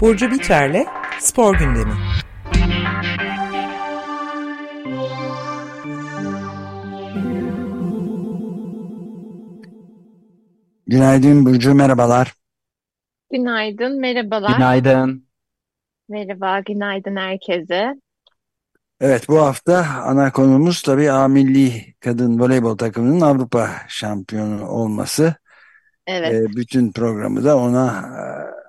Burcu Biterle Spor Gündemi Günaydın Burcu, merhabalar. Günaydın, merhabalar. Günaydın. Merhaba, günaydın herkese. Evet, bu hafta ana konumuz tabii A Milli Kadın Voleybol takımının Avrupa şampiyonu olması. Evet. Ee, bütün programı da ona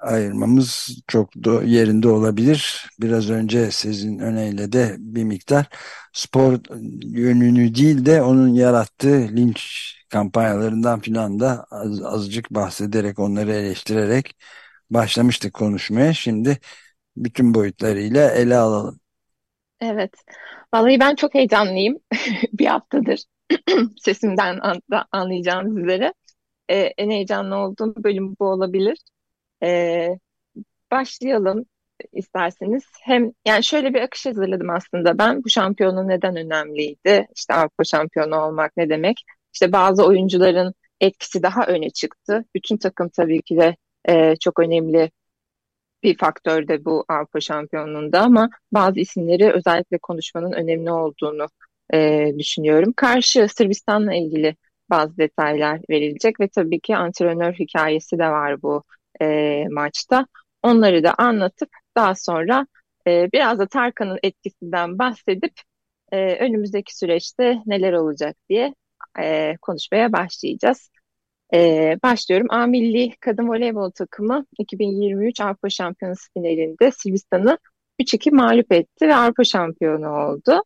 e, ayırmamız çok da yerinde olabilir. Biraz önce sizin öneyle de bir miktar spor yönünü değil de onun yarattığı linç kampanyalarından filan da az, azıcık bahsederek onları eleştirerek başlamıştık konuşmaya. Şimdi bütün boyutlarıyla ele alalım. Evet. Vallahi ben çok heyecanlıyım. Bir haftadır sesimden an anlayacağınız üzere. Ee, en heyecanlı olduğum bölüm bu olabilir. Ee, başlayalım isterseniz. Hem yani şöyle bir akış hazırladım aslında ben. Bu şampiyonu neden önemliydi? İşte Avrupa şampiyonu olmak ne demek? İşte bazı oyuncuların etkisi daha öne çıktı. Bütün takım tabii ki de e, çok önemli bir faktör de bu Avrupa şampiyonluğunda ama bazı isimleri özellikle konuşmanın önemli olduğunu e, düşünüyorum. Karşı Sırbistan'la ilgili bazı detaylar verilecek ve tabii ki antrenör hikayesi de var bu e, maçta. Onları da anlatıp daha sonra e, biraz da Tarkan'ın etkisinden bahsedip e, önümüzdeki süreçte neler olacak diye e, konuşmaya başlayacağız. E, başlıyorum. A Milli Kadın Voleybol takımı 2023 Avrupa Şampiyonası finalinde Sırbistan'ı 3-2 mağlup etti ve Avrupa şampiyonu oldu.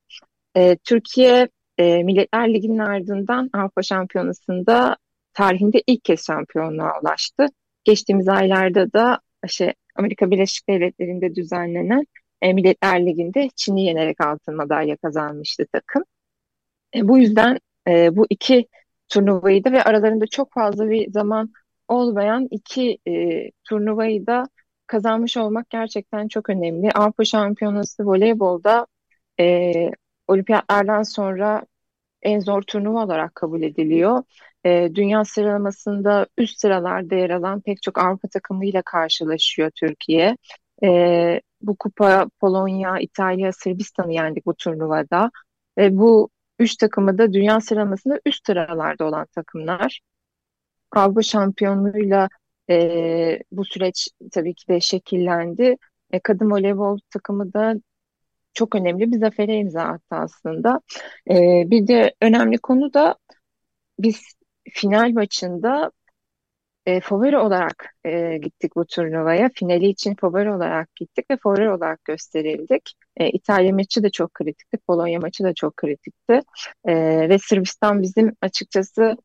E, Türkiye e, Milletler Ligi'nin ardından Avrupa Şampiyonası'nda tarihinde ilk kez şampiyonluğa ulaştı. Geçtiğimiz aylarda da şey, Amerika Birleşik Devletleri'nde düzenlenen e, Milletler Ligi'nde Çin'i yenerek altın madalya kazanmıştı takım. E, bu yüzden e, bu iki turnuvayı da ve aralarında çok fazla bir zaman olmayan iki e, turnuvayı da kazanmış olmak gerçekten çok önemli. Avrupa Şampiyonası voleybolda e, olimpiyatlardan sonra en zor turnuva olarak kabul ediliyor. E, dünya sıralamasında üst sıralarda yer alan pek çok Avrupa takımıyla karşılaşıyor Türkiye. E, bu kupa Polonya, İtalya, Sırbistan'ı yendik bu turnuvada. Ve bu üç takımı da dünya sıralamasında üst sıralarda olan takımlar. Avrupa şampiyonluğuyla e, bu süreç tabii ki de şekillendi. E, kadın voleybol takımı da çok önemli bir zafere imza attı aslında. E, bir de önemli konu da biz final maçında e, favori olarak e, gittik bu turnuvaya. Finali için favori olarak gittik ve favori olarak gösterildik. E, İtalya maçı da çok kritikti, Polonya maçı da çok kritikti. E, ve Sırbistan bizim açıkçası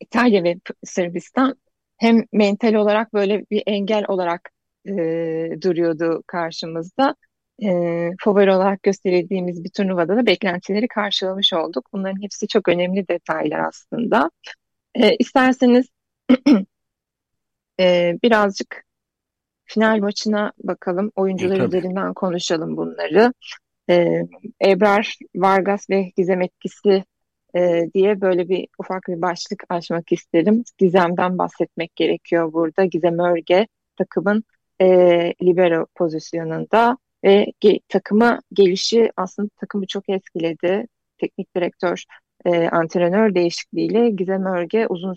İtalya ve Sırbistan hem mental olarak böyle bir engel olarak e, duruyordu karşımızda. E, favori olarak gösterildiğimiz bir turnuvada da beklentileri karşılamış olduk. Bunların hepsi çok önemli detaylar aslında. E, isterseniz e, birazcık final maçına bakalım. Oyuncular Tabii. üzerinden konuşalım bunları. E, Ebrar Vargas ve Gizem etkisi e, diye böyle bir ufak bir başlık açmak isterim. Gizem'den bahsetmek gerekiyor burada. Gizem Örge takımın e, libero pozisyonunda ve ge takıma gelişi aslında takımı çok etkiledi. Teknik direktör, e, antrenör değişikliğiyle Gizem Örge uzun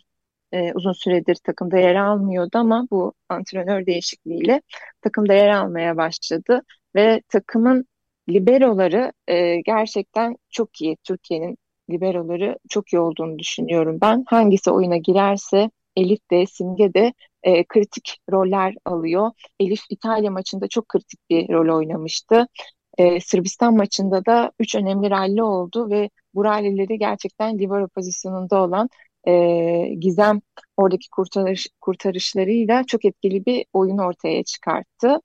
e, uzun süredir takımda yer almıyordu ama bu antrenör değişikliğiyle takımda yer almaya başladı ve takımın liberoları e, gerçekten çok iyi. Türkiye'nin liberoları çok iyi olduğunu düşünüyorum ben. Hangisi oyuna girerse Elif de Simge de e, kritik roller alıyor. Elif İtalya maçında çok kritik bir rol oynamıştı. E, Sırbistan maçında da üç önemli rally oldu ve bu rallileri gerçekten libero pozisyonunda olan e, Gizem oradaki kurtarış, kurtarışlarıyla çok etkili bir oyun ortaya çıkarttı.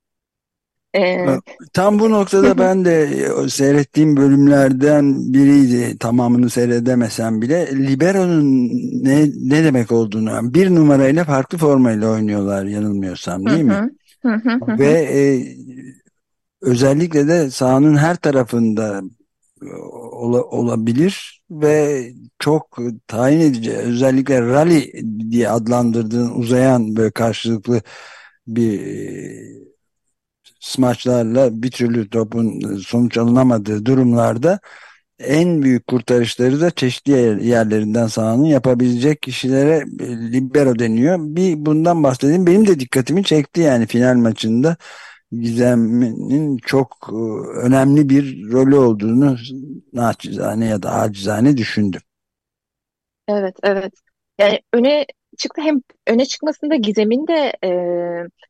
E, Tam bu noktada ben de seyrettiğim bölümlerden biriydi. Tamamını seyredemesem bile. Libero'nun ne, ne demek olduğunu bir numarayla farklı formayla oynuyorlar yanılmıyorsam değil mi? Ve e, özellikle de sahanın her tarafında ola, olabilir ve çok tayin edici özellikle rally diye adlandırdığın uzayan böyle karşılıklı bir e, smaçlarla bir türlü topun sonuç alınamadığı durumlarda en büyük kurtarışları da çeşitli yerlerinden sahanın yapabilecek kişilere e, libero deniyor. Bir bundan bahsedeyim. Benim de dikkatimi çekti yani final maçında Gizem'in çok e, önemli bir rolü olduğunu naçizane ya da acizane düşündüm. Evet, evet. Yani öne çıktı hem öne çıkmasında Gizem'in de e,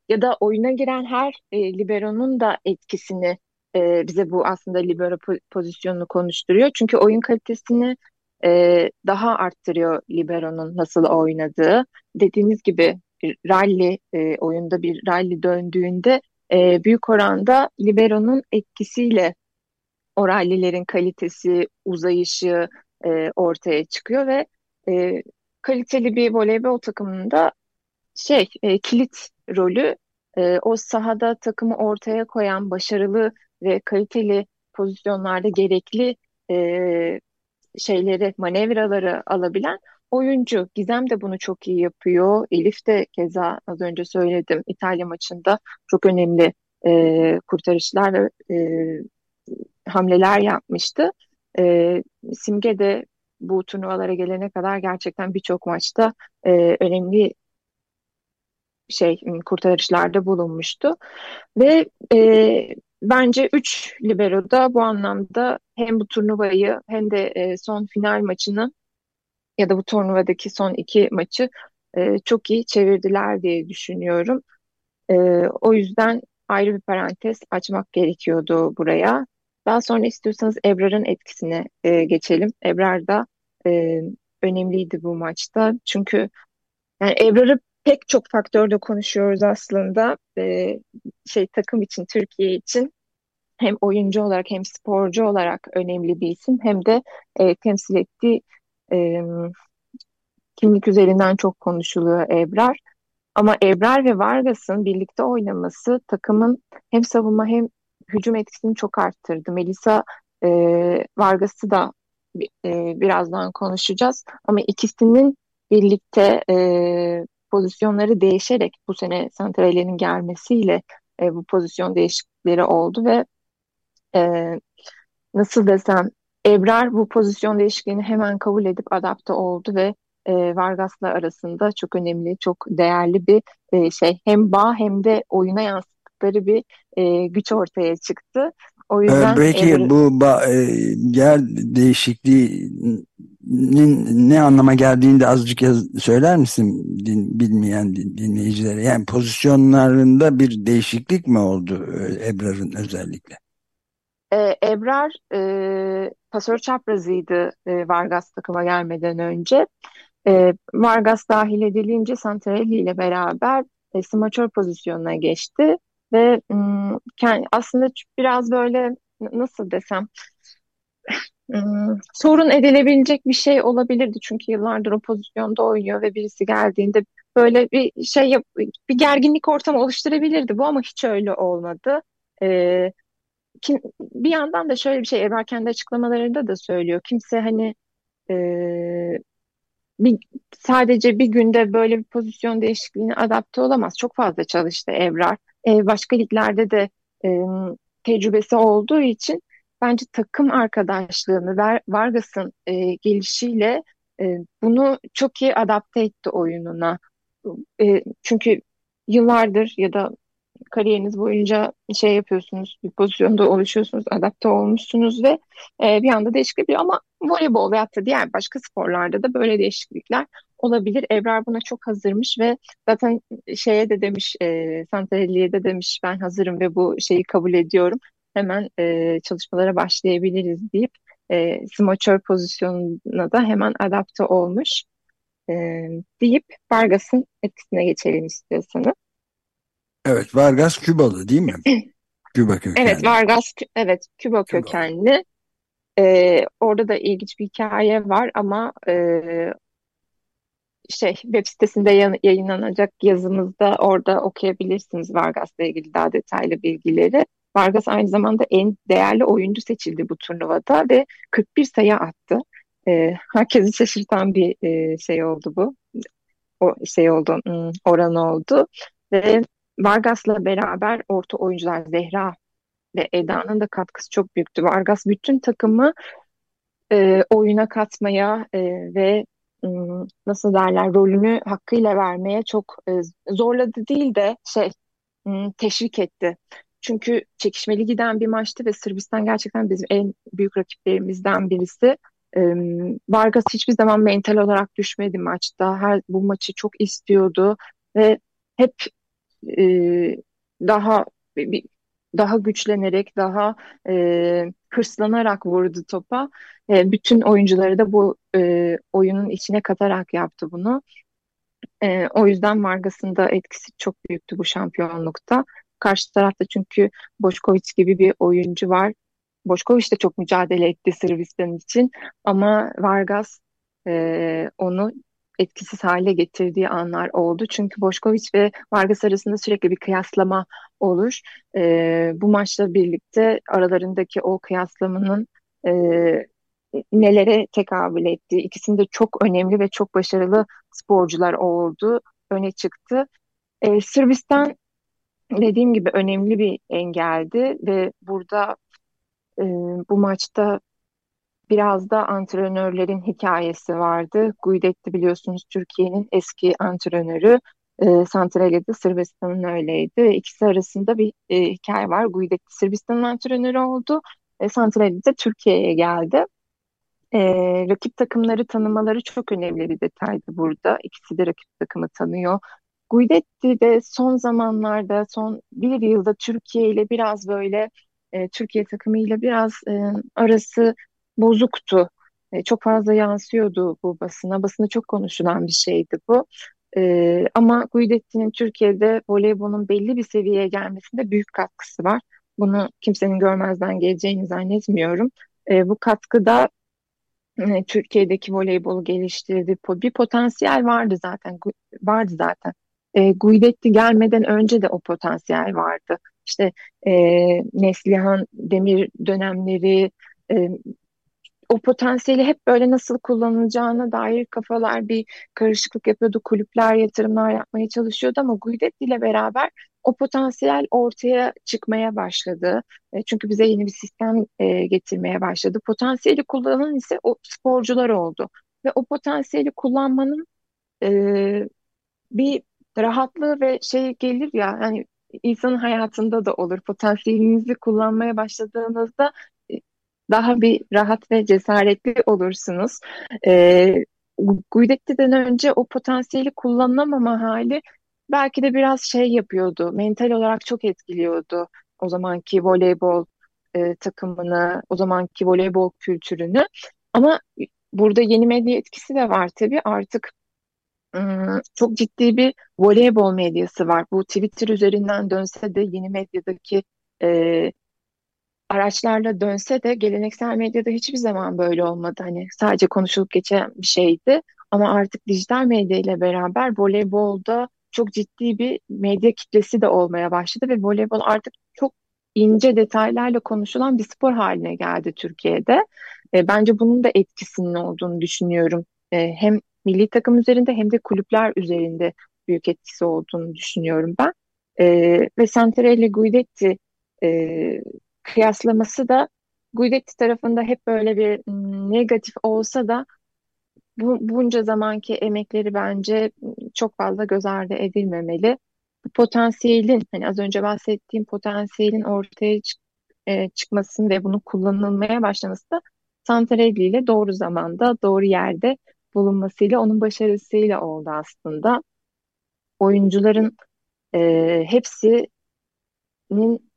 ya da oyuna giren her e, libero'nun da etkisini e, bize bu aslında libero pozisyonunu konuşturuyor. Çünkü oyun kalitesini e, daha arttırıyor libero'nun nasıl oynadığı. Dediğiniz gibi rally e, oyunda bir rally döndüğünde e, büyük oranda libero'nun etkisiyle o rallilerin kalitesi, uzayışı e, ortaya çıkıyor ve e, kaliteli bir voleybol takımında şey e, kilit rolü e, o sahada takımı ortaya koyan başarılı ve kaliteli pozisyonlarda gerekli e, şeyleri, manevraları alabilen oyuncu. Gizem de bunu çok iyi yapıyor. Elif de keza az önce söyledim İtalya maçında çok önemli e, kurtarışlar ve hamleler yapmıştı. E, Simge de bu turnuvalara gelene kadar gerçekten birçok maçta e, önemli şey kurtarışlarda bulunmuştu ve e, bence 3 libero da bu anlamda hem bu turnuvayı hem de e, son final maçını ya da bu turnuvadaki son iki maçı e, çok iyi çevirdiler diye düşünüyorum. E, o yüzden ayrı bir parantez açmak gerekiyordu buraya. Daha sonra istiyorsanız Ebrar'ın etkisine e, geçelim. Ebrar da e, önemliydi bu maçta. Çünkü yani Ebrar'ı pek çok faktörde konuşuyoruz aslında. E, şey takım için, Türkiye için hem oyuncu olarak hem sporcu olarak önemli bir isim hem de e, temsil ettiği e, kimlik üzerinden çok konuşuluyor Ebrar. Ama Ebrar ve Vargas'ın birlikte oynaması takımın hem savunma hem hücum etkisini çok arttırdı. Melisa e, Vargas'ı da e, birazdan konuşacağız. Ama ikisinin birlikte e, pozisyonları değişerek bu sene Santrale'nin gelmesiyle e, bu pozisyon değişiklikleri oldu ve e, nasıl desem Ebrar bu pozisyon değişikliğini hemen kabul edip adapte oldu ve e, Vargas'la arasında çok önemli, çok değerli bir e, şey. Hem bağ hem de oyuna yansıttıkları bir e, güç ortaya çıktı. O yüzden Peki Ebrar... bu e, yer değişikliğinin ne anlama geldiğini de azıcık yaz, söyler misin din, bilmeyen din, dinleyicilere? Yani pozisyonlarında bir değişiklik mi oldu e, Ebrar'ın özellikle? Ee, Ebrar e, pasör çaprazıydı e, Vargas takıma gelmeden önce. E, Vargas dahil edilince Santarelli ile beraber e, smaçör pozisyonuna geçti ve m, aslında biraz böyle nasıl desem sorun edilebilecek bir şey olabilirdi çünkü yıllardır o pozisyonda oynuyor ve birisi geldiğinde böyle bir şey bir gerginlik ortamı oluşturabilirdi bu ama hiç öyle olmadı. E, kim, bir yandan da şöyle bir şey Ebrar kendi açıklamalarında da söylüyor. Kimse hani e, bir, sadece bir günde böyle bir pozisyon değişikliğine adapte olamaz. Çok fazla çalıştı Ebrar. E, başka liglerde de e, tecrübesi olduğu için bence takım arkadaşlığını Ver, Vargas'ın e, gelişiyle e, bunu çok iyi adapte etti oyununa. E, çünkü yıllardır ya da kariyeriniz boyunca şey yapıyorsunuz, bir pozisyonda oluşuyorsunuz, adapte olmuşsunuz ve e, bir anda değişiklik ama voleybol veyahut da diğer başka sporlarda da böyle değişiklikler olabilir. Ebrar buna çok hazırmış ve zaten şeye de demiş, e, Santarelli'ye de demiş ben hazırım ve bu şeyi kabul ediyorum. Hemen e, çalışmalara başlayabiliriz deyip e, smaçör pozisyonuna da hemen adapte olmuş e, deyip Vargas'ın etkisine geçelim istiyorsanız. Evet Vargas Kübalı değil mi? Küba kökenli. Evet Vargas evet Küba kökenli. Ee, orada da ilginç bir hikaye var ama e, şey web sitesinde yayınlanacak yazımızda orada okuyabilirsiniz Vargas'la ilgili daha detaylı bilgileri. Vargas aynı zamanda en değerli oyuncu seçildi bu turnuvada ve 41 sayı attı. E, herkesi şaşırtan bir e, şey oldu bu. O şey oldu, hmm, oran oldu. Ve Vargas'la beraber orta oyuncular Zehra ve Eda'nın da katkısı çok büyüktü. Vargas bütün takımı e, oyuna katmaya e, ve nasıl derler rolünü hakkıyla vermeye çok e, zorladı değil de şey teşvik etti. Çünkü çekişmeli giden bir maçtı ve Sırbistan gerçekten bizim en büyük rakiplerimizden birisi. Im, Vargas hiçbir zaman mental olarak düşmedi maçta. Her bu maçı çok istiyordu ve hep e, daha bir, daha güçlenerek, daha e, hırslanarak vurdu topa. E, bütün oyuncuları da bu e, oyunun içine katarak yaptı bunu. E, o yüzden Vargas'ın da etkisi çok büyüktü bu şampiyonlukta. Karşı tarafta çünkü Boşkoviç gibi bir oyuncu var. Boşkoviç de çok mücadele etti Sırbistan için ama Vargas e, onu etkisiz hale getirdiği anlar oldu. Çünkü Boşkoviç ve Vargas arasında sürekli bir kıyaslama olur. E, bu maçla birlikte aralarındaki o kıyaslamanın e, nelere tekabül ettiği, ikisinde çok önemli ve çok başarılı sporcular oldu, öne çıktı. E, Sırbistan dediğim gibi önemli bir engeldi ve burada e, bu maçta Biraz da antrenörlerin hikayesi vardı. Guidetti biliyorsunuz Türkiye'nin eski antrenörü. E, Santralya da Sırbistan'ın öyleydi. İkisi arasında bir e, hikaye var. Guidetti Sırbistan'ın antrenörü oldu. E, Santralya da Türkiye'ye geldi. E, rakip takımları tanımaları çok önemli bir detaydı burada. İkisi de rakip takımı tanıyor. Guidetti de son zamanlarda, son bir yılda Türkiye ile biraz böyle e, Türkiye takımıyla biraz e, arası bozuktu. E, çok fazla yansıyordu bu basına. Basında çok konuşulan bir şeydi bu. E, ama Guidetti'nin Türkiye'de voleybolun belli bir seviyeye gelmesinde büyük katkısı var. Bunu kimsenin görmezden geleceğini zannetmiyorum. E, bu katkıda e, Türkiye'deki voleybolu geliştirdi. Bir potansiyel vardı zaten. Vardı zaten. E, Guidetti gelmeden önce de o potansiyel vardı. İşte e, Neslihan Demir dönemleri, e, o potansiyeli hep böyle nasıl kullanılacağına dair kafalar bir karışıklık yapıyordu. Kulüpler yatırımlar yapmaya çalışıyordu ama Guidetti ile beraber o potansiyel ortaya çıkmaya başladı. E, çünkü bize yeni bir sistem e, getirmeye başladı. Potansiyeli kullanan ise o sporcular oldu. Ve o potansiyeli kullanmanın e, bir rahatlığı ve şey gelir ya hani insanın hayatında da olur. Potansiyelinizi kullanmaya başladığınızda daha bir rahat ve cesaretli olursunuz. E, Guidetti'den önce o potansiyeli kullanamama hali belki de biraz şey yapıyordu. Mental olarak çok etkiliyordu o zamanki voleybol e, takımını, o zamanki voleybol kültürünü. Ama burada yeni medya etkisi de var tabii. Artık çok ciddi bir voleybol medyası var. Bu Twitter üzerinden dönse de yeni medyadaki e, araçlarla dönse de geleneksel medyada hiçbir zaman böyle olmadı. Hani sadece konuşulup geçen bir şeydi. Ama artık dijital medya ile beraber voleybolda çok ciddi bir medya kitlesi de olmaya başladı ve voleybol artık çok ince detaylarla konuşulan bir spor haline geldi Türkiye'de. E, bence bunun da etkisinin olduğunu düşünüyorum. E, hem milli takım üzerinde hem de kulüpler üzerinde büyük etkisi olduğunu düşünüyorum ben. E, ve Santarelli Guidetti e, kıyaslaması da Guidetti tarafında hep böyle bir negatif olsa da bu, bunca zamanki emekleri bence çok fazla göz ardı edilmemeli. Bu potansiyelin, hani az önce bahsettiğim potansiyelin ortaya çık e, çıkmasını ve bunu kullanılmaya başlaması da Santarelli ile doğru zamanda, doğru yerde bulunmasıyla, onun başarısıyla oldu aslında. Oyuncuların e, hepsi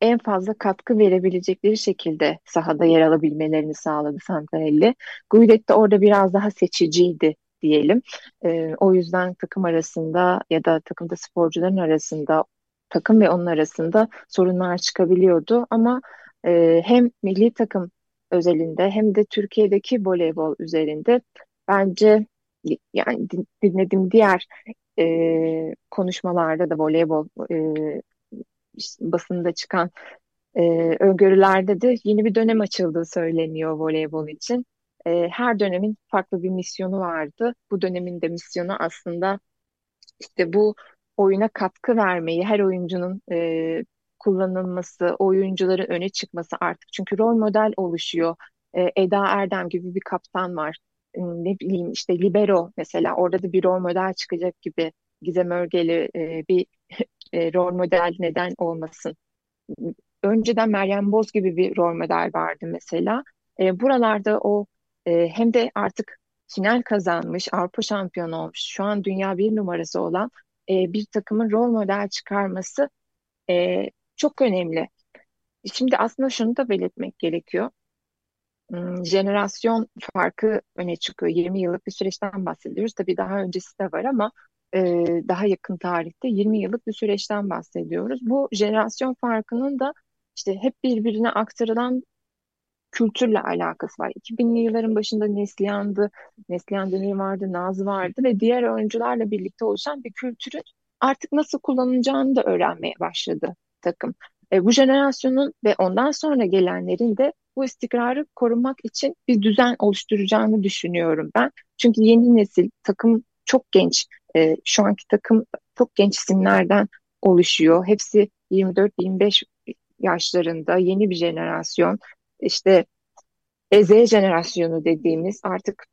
en fazla katkı verebilecekleri şekilde sahada yer alabilmelerini sağladı Santarelli. Guidet de orada biraz daha seçiciydi diyelim. E, o yüzden takım arasında ya da takımda sporcuların arasında takım ve onun arasında sorunlar çıkabiliyordu ama e, hem milli takım özelinde hem de Türkiye'deki voleybol üzerinde bence yani dinlediğim diğer e, konuşmalarda da voleybol e, basında çıkan e, öngörülerde de yeni bir dönem açıldığı söyleniyor voleybol için. e, her dönemin farklı bir misyonu vardı. Bu dönemin de misyonu aslında işte bu oyuna katkı vermeyi, her oyuncunun e, kullanılması, oyuncuların öne çıkması artık. Çünkü rol model oluşuyor. E, Eda Erdem gibi bir kaptan var. E, ne bileyim işte Libero mesela orada da bir rol model çıkacak gibi. Gizem Örgeli e, bir e, rol model neden olmasın. Önceden Meryem Boz gibi bir rol model vardı mesela. E, buralarda o e, hem de artık final kazanmış, Avrupa şampiyonu olmuş, şu an dünya bir numarası olan e, bir takımın rol model çıkarması e, çok önemli. Şimdi aslında şunu da belirtmek gerekiyor. Hmm, jenerasyon farkı öne çıkıyor. 20 yıllık bir süreçten bahsediyoruz. Tabii daha öncesi de var ama e, daha yakın tarihte 20 yıllık bir süreçten bahsediyoruz. Bu jenerasyon farkının da işte hep birbirine aktarılan kültürle alakası var. 2000'li yılların başında Neslihan'dı, Neslihan Demir vardı, Naz vardı ve diğer oyuncularla birlikte oluşan bir kültürün artık nasıl kullanılacağını da öğrenmeye başladı takım. E, bu jenerasyonun ve ondan sonra gelenlerin de bu istikrarı korumak için bir düzen oluşturacağını düşünüyorum ben. Çünkü yeni nesil takım çok genç. E, şu anki takım çok genç isimlerden oluşuyor. Hepsi 24-25 yaşlarında yeni bir jenerasyon. İşte e, Z jenerasyonu dediğimiz artık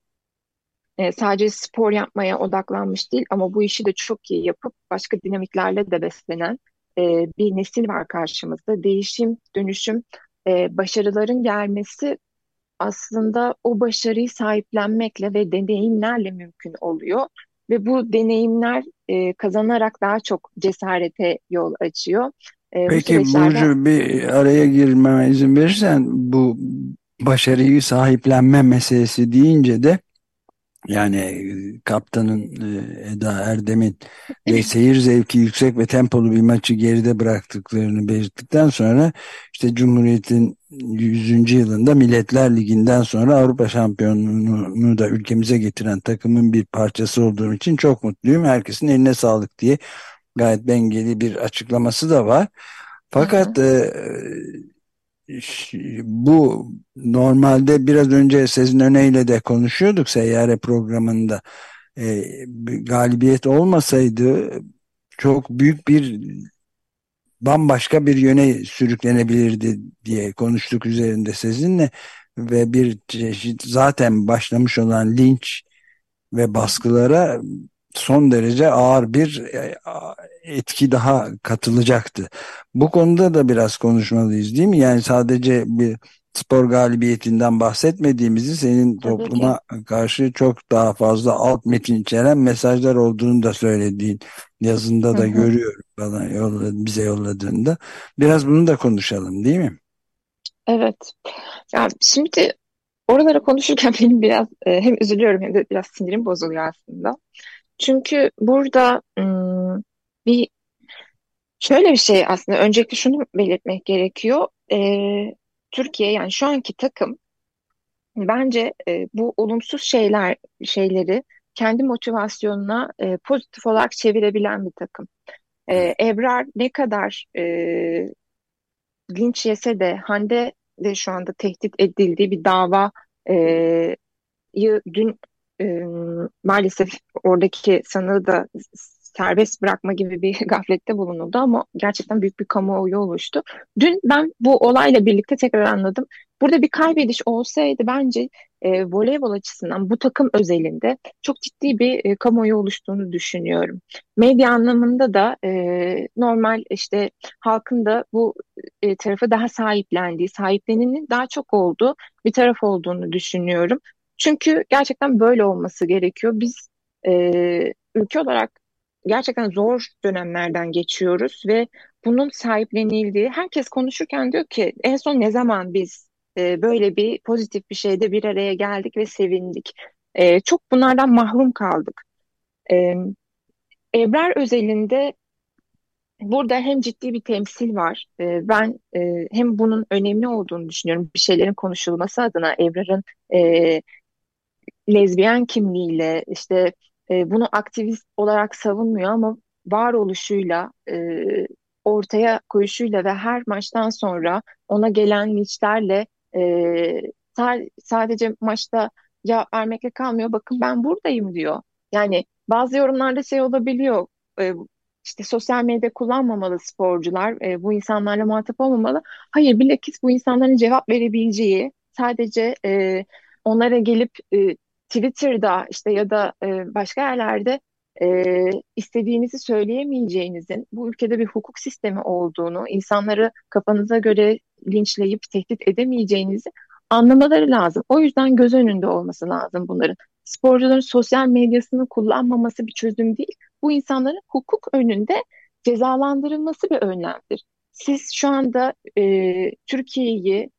e, sadece spor yapmaya odaklanmış değil ama bu işi de çok iyi yapıp başka dinamiklerle de beslenen e, bir nesil var karşımızda. Değişim, dönüşüm, başarıların gelmesi aslında o başarıyı sahiplenmekle ve deneyimlerle mümkün oluyor. Ve bu deneyimler e, kazanarak daha çok cesarete yol açıyor. E, Peki süreçlerde... Burcu bir araya girmeme izin verirsen bu başarıyı sahiplenme meselesi deyince de yani e, kaptanın e, Eda Erdem'in ve seyir zevki yüksek ve tempolu bir maçı geride bıraktıklarını belirttikten sonra işte Cumhuriyet'in 100. yılında Milletler Ligi'nden sonra Avrupa şampiyonluğunu da ülkemize getiren takımın bir parçası olduğum için çok mutluyum. Herkesin eline sağlık diye gayet dengeli bir açıklaması da var. Fakat hı hı. E, bu normalde biraz önce Sezin Öne'yle de konuşuyorduk seyyare programında. E, galibiyet olmasaydı çok büyük bir bambaşka bir yöne sürüklenebilirdi diye konuştuk üzerinde sizinle ve bir çeşit zaten başlamış olan linç ve baskılara son derece ağır bir e, etki daha katılacaktı. Bu konuda da biraz konuşmalıyız değil mi? Yani sadece bir spor galibiyetinden bahsetmediğimizi senin topluma karşı çok daha fazla alt metin içeren mesajlar olduğunu da söylediğin yazında da hı hı. görüyorum bana yolladı, bize yolladığında. Biraz bunu da konuşalım değil mi? Evet. Ya şimdi oralara konuşurken benim biraz e, hem üzülüyorum hem de biraz sinirim bozuluyor aslında. Çünkü burada bir şöyle bir şey aslında öncelikle şunu belirtmek gerekiyor. Ee, Türkiye yani şu anki takım bence e, bu olumsuz şeyler şeyleri kendi motivasyonuna e, pozitif olarak çevirebilen bir takım. E, Ebrar ne kadar e, linç yese de Hande de şu anda tehdit edildiği bir dava e, dün e, maalesef oradaki sanığı da serbest bırakma gibi bir gaflette bulunuldu ama gerçekten büyük bir kamuoyu oluştu. Dün ben bu olayla birlikte tekrar anladım. Burada bir kaybediş olsaydı bence e, voleybol açısından bu takım özelinde çok ciddi bir e, kamuoyu oluştuğunu düşünüyorum. Medya anlamında da e, normal işte halkın da bu e, tarafı daha sahiplendiği, sahipleninin daha çok olduğu bir taraf olduğunu düşünüyorum. Çünkü gerçekten böyle olması gerekiyor. Biz e, ülke olarak gerçekten zor dönemlerden geçiyoruz ve bunun sahiplenildiği, herkes konuşurken diyor ki en son ne zaman biz e, böyle bir pozitif bir şeyde bir araya geldik ve sevindik. E, çok bunlardan mahrum kaldık. E, Ebrar özelinde burada hem ciddi bir temsil var. E, ben e, hem bunun önemli olduğunu düşünüyorum. Bir şeylerin konuşulması adına Ebrar'ın e, lezbiyen kimliğiyle işte e, bunu aktivist olarak savunmuyor ama varoluşuyla e, ortaya koyuşuyla ve her maçtan sonra ona gelen linçlerle e, sadece maçta cevap vermekle kalmıyor. Bakın ben buradayım diyor. Yani bazı yorumlarda şey olabiliyor. E, işte sosyal medya kullanmamalı sporcular, e, bu insanlarla muhatap olmamalı. Hayır, bilakis bu insanların cevap verebileceği, sadece e, onlara gelip e, Twitter'da işte ya da e, başka yerlerde e, istediğinizi söyleyemeyeceğinizin, bu ülkede bir hukuk sistemi olduğunu, insanları kafanıza göre linçleyip tehdit edemeyeceğinizi anlamaları lazım. O yüzden göz önünde olması lazım bunların. Sporcuların sosyal medyasını kullanmaması bir çözüm değil. Bu insanların hukuk önünde cezalandırılması bir önlemdir. Siz şu anda e, Türkiye'yi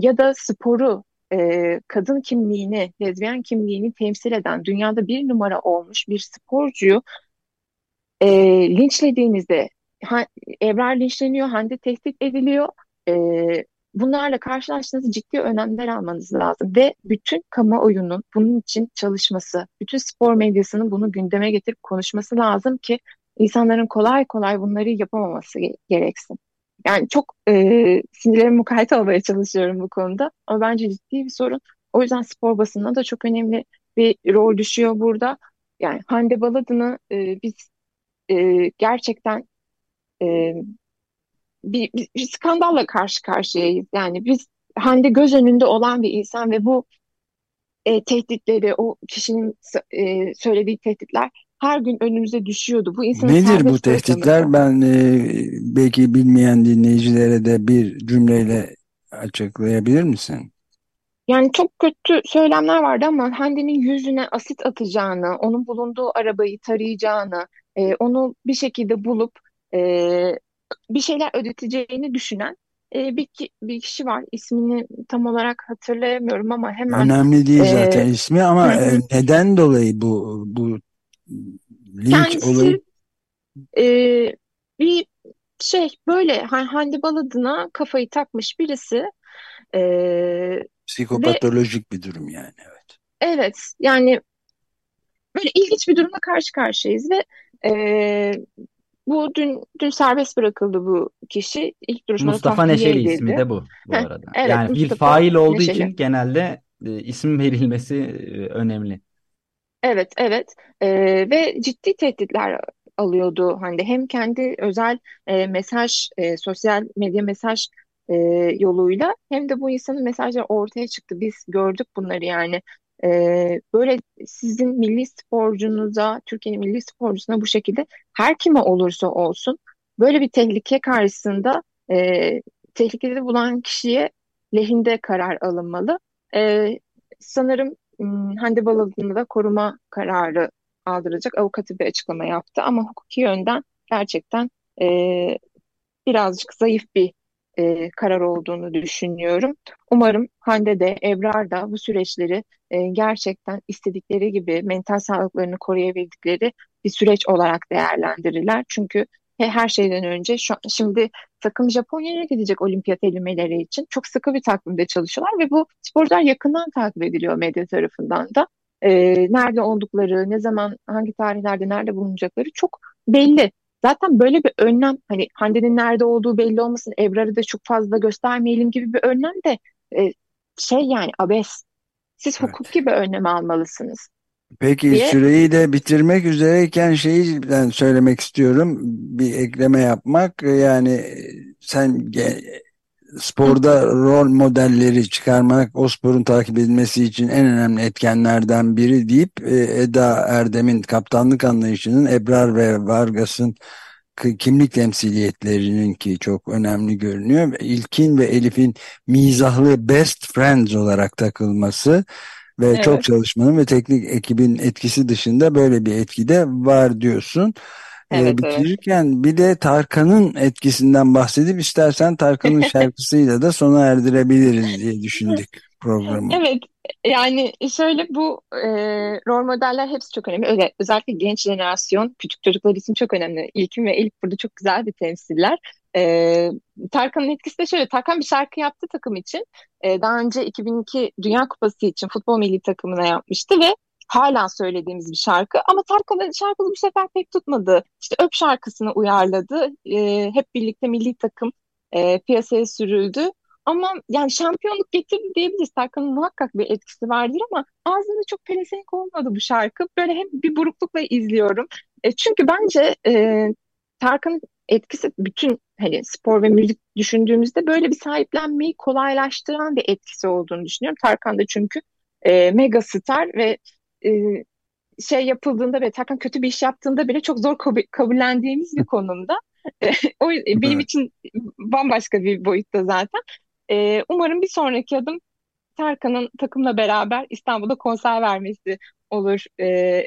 ya da sporu e, kadın kimliğini, lezbiyen kimliğini temsil eden dünyada bir numara olmuş bir sporcuyu e, linçlediğinizde ha, Ebrar linçleniyor, Hande tehdit ediliyor. E, bunlarla karşılaştığınızda ciddi önlemler almanız lazım ve bütün kamuoyunun bunun için çalışması, bütün spor medyasının bunu gündeme getirip konuşması lazım ki insanların kolay kolay bunları yapamaması gereksin. Yani çok e, sinirlerimi mukayyet olmaya çalışıyorum bu konuda. Ama bence ciddi bir sorun. O yüzden spor basınına da çok önemli bir rol düşüyor burada. Yani Hande Baladın'ı e, biz e, gerçekten e, bir, bir, bir skandalla karşı karşıyayız. Yani biz Hande göz önünde olan bir insan ve bu e, tehditleri, o kişinin e, söylediği tehditler her gün önümüze düşüyordu. Bu insanın Nedir bu tehditler? Ben e, belki bilmeyen dinleyicilere de bir cümleyle açıklayabilir misin? Yani çok kötü söylemler vardı ama Hande'nin yüzüne asit atacağını, onun bulunduğu arabayı tarayacağını, e, onu bir şekilde bulup e, bir şeyler ödeteceğini düşünen e, bir, bir kişi var. İsmini tam olarak hatırlayamıyorum ama hemen... Önemli değil zaten e, ismi ama e, neden dolayı bu bu linç Kendisi olayı? e, bir şey böyle Hande Baladın'a kafayı takmış birisi e, psikopatolojik ve, bir durum yani evet. Evet yani böyle ilginç bir durumla karşı karşıyayız ve e, bu dün dün serbest bırakıldı bu kişi. İlk duruşmada Mustafa Neşeli edildi. ismi de bu bu Heh, arada. Evet, yani Mustafa bir fail olduğu Neşeli. için genelde e, isim verilmesi e, önemli. Evet, evet e, ve ciddi tehditler alıyordu hani hem kendi özel e, mesaj, e, sosyal medya mesaj e, yoluyla hem de bu insanın mesajları ortaya çıktı. Biz gördük bunları yani. E, böyle sizin milli sporcunuza, Türkiye'nin milli sporcusuna bu şekilde her kime olursa olsun böyle bir tehlike karşısında e, tehlikede bulan kişiye lehinde karar alınmalı. E, sanırım Hande Baladın'ı da koruma kararı aldıracak avukatı bir açıklama yaptı. Ama hukuki yönden gerçekten e, birazcık zayıf bir e, karar olduğunu düşünüyorum. Umarım Hande de Ebrar da bu süreçleri e, gerçekten istedikleri gibi mental sağlıklarını koruyabildikleri bir süreç olarak değerlendirirler. Çünkü her şeyden önce şu, şimdi takım Japonya'ya gidecek olimpiyat elemeleri için çok sıkı bir takvimde çalışıyorlar ve bu sporcular yakından takip ediliyor medya tarafından da. Ee, nerede oldukları, ne zaman, hangi tarihlerde, nerede bulunacakları çok belli. Zaten böyle bir önlem hani Hande'nin nerede olduğu belli olmasın, Ebrar'ı da çok fazla göstermeyelim gibi bir önlem de e, şey yani abes. Siz evet. hukuk gibi önlem almalısınız. Peki diye. süreyi de bitirmek üzereyken şeyi ben söylemek istiyorum. Bir ekleme yapmak. Yani sen sporda rol modelleri çıkarmak o sporun takip edilmesi için en önemli etkenlerden biri deyip e, Eda Erdem'in kaptanlık anlayışının Ebrar ve Vargas'ın kimlik temsiliyetlerinin ki çok önemli görünüyor. İlkin ve Elif'in mizahlı best friends olarak takılması ve evet. çok çalışmanın ve teknik ekibin etkisi dışında böyle bir etki de var diyorsun. Ee, evet, ee, bitirirken evet. bir de Tarkan'ın etkisinden bahsedip istersen Tarkan'ın şarkısıyla da sona erdirebiliriz diye düşündük programı. Evet yani şöyle bu e, rol modeller hepsi çok önemli. Öyle, özellikle genç jenerasyon, küçük çocuklar için çok önemli. İlkin ve Elif burada çok güzel bir temsiller. E, Tarkan'ın etkisi de şöyle. Tarkan bir şarkı yaptı takım için. E, daha önce 2002 Dünya Kupası için futbol milli takımına yapmıştı ve hala söylediğimiz bir şarkı. Ama Tarkan'ın şarkısı bu sefer pek tutmadı. İşte Öp şarkısını uyarladı. E, hep birlikte milli takım e, piyasaya sürüldü. ama yani şampiyonluk getirdi diyebiliriz. Tarkan'ın muhakkak bir etkisi vardır ama ağzında çok pelesenk olmadı bu şarkı. Böyle hem bir buruklukla izliyorum. E, çünkü bence e, Tarkan'ın etkisi bütün hani spor ve müzik düşündüğümüzde böyle bir sahiplenmeyi kolaylaştıran bir etkisi olduğunu düşünüyorum. Tarkan da çünkü e, mega star ve e, şey yapıldığında ve Tarkan kötü bir iş yaptığında bile çok zor kabullendiğimiz bir konumda. o benim için bambaşka bir boyutta zaten. E, umarım bir sonraki adım Tarkan'ın takımla beraber İstanbul'da konser vermesi olur e,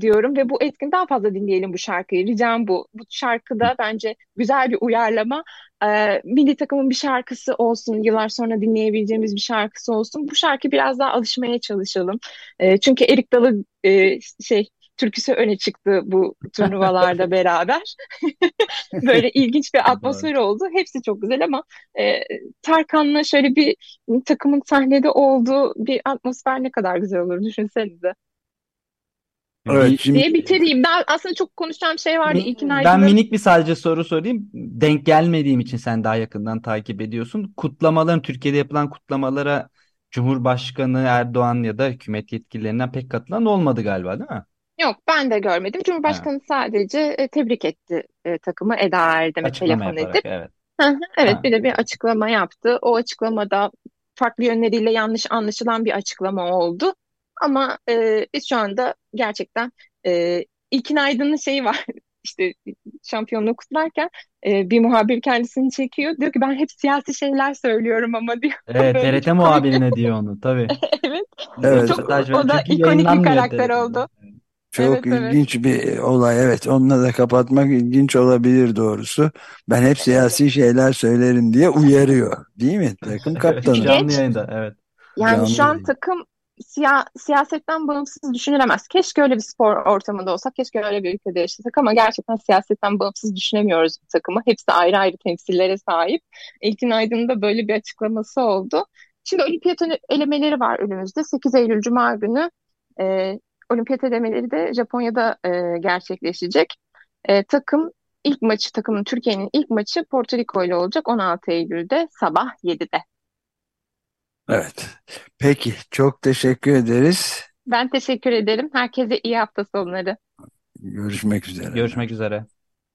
diyorum ve bu etkin daha fazla dinleyelim bu şarkıyı. Ricam bu. Bu şarkıda bence güzel bir uyarlama. E, milli takımın bir şarkısı olsun, yıllar sonra dinleyebileceğimiz bir şarkısı olsun. Bu şarkı biraz daha alışmaya çalışalım. E, çünkü Erik Dalı e, şey türküsü öne çıktı bu turnuvalarda beraber. Böyle ilginç bir atmosfer oldu. Hepsi çok güzel ama e, Tarkan'la şöyle bir takımın sahnede olduğu bir atmosfer ne kadar güzel olur düşünsenize. Evet, şimdi... diye bitireyim. Daha aslında çok konuşacağım şey vardı. Mi, ben minik bir sadece soru sorayım. Denk gelmediğim için sen daha yakından takip ediyorsun. Kutlamaların, Türkiye'de yapılan kutlamalara Cumhurbaşkanı Erdoğan ya da hükümet yetkililerinden pek katılan olmadı galiba değil mi? Yok ben de görmedim. Cumhurbaşkanı ha. sadece e, tebrik etti e, takımı Eda Erdem'e telefon yaparak, edip. Evet. evet ha. bir de bir açıklama yaptı. O açıklamada farklı yönleriyle yanlış anlaşılan bir açıklama oldu. Ama e, biz şu anda gerçekten e, İlkin Aydın'ın şeyi var. işte şampiyonluğu kutlarken e, bir muhabir kendisini çekiyor. Diyor ki ben hep siyasi şeyler söylüyorum ama diyor. Evet TRT muhabirine diyor onu tabii. evet. evet. Çok, o da ikonik bir karakter oldu. Çok evet, ilginç evet. bir olay. Evet, onunla da kapatmak ilginç olabilir doğrusu. Ben hep siyasi şeyler söylerim diye uyarıyor. Değil mi? Takım kaptanı. Canlı yayında, evet. Yani Canlı şu an takım siya siyasetten bağımsız düşünülemez. Keşke öyle bir spor ortamında olsak, keşke öyle bir ülkede yaşasak ama gerçekten siyasetten bağımsız düşünemiyoruz bu takımı. Hepsi ayrı ayrı temsillere sahip. İlkin Aydın'ın da böyle bir açıklaması oldu. Şimdi olimpiyat elemeleri var önümüzde. 8 Eylül Cuma günü e, olimpiyat elemeleri de Japonya'da e, gerçekleşecek. E, takım ilk maçı, takımın Türkiye'nin ilk maçı Porto Rico ile olacak 16 Eylül'de sabah 7'de. Evet. Peki. Çok teşekkür ederiz. Ben teşekkür ederim. Herkese iyi hafta sonları. Görüşmek üzere. Görüşmek üzere.